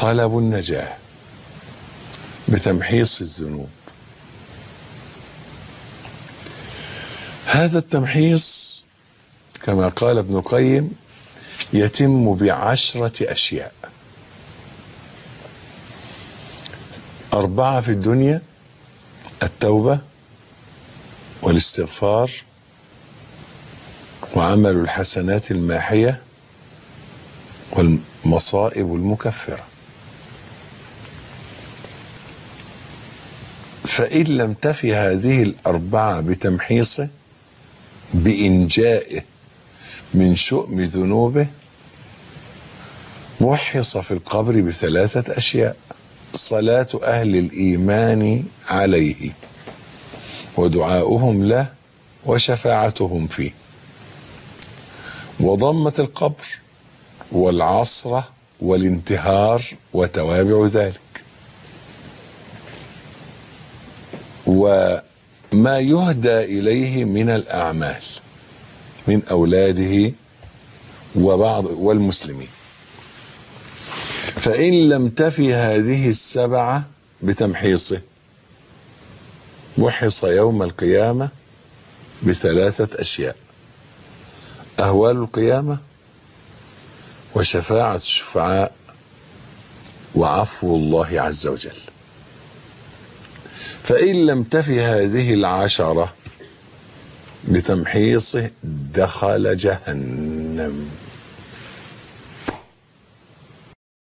طلب النجاة بتمحيص الذنوب. هذا التمحيص كما قال ابن القيم يتم بعشرة أشياء. أربعة في الدنيا التوبة والاستغفار وعمل الحسنات الماحية والمصائب المكفرة. فإن لم تفي هذه الأربعة بتمحيصه بإنجائه من شؤم ذنوبه محص في القبر بثلاثة أشياء صلاة أهل الإيمان عليه ودعاؤهم له وشفاعتهم فيه. وضمة القبر والعصرة والانتهار وتوابع ذلك. وما يهدى إليه من الأعمال من أولاده وبعض والمسلمين. فإن لم تفي هذه السبعة بتمحيصه محص يوم القيامة بثلاثة أشياء أهوال القيامة وشفاعة الشفعاء وعفو الله عز وجل. فإن لم تفي هذه العشرة بتمحيصه دخل جهنم.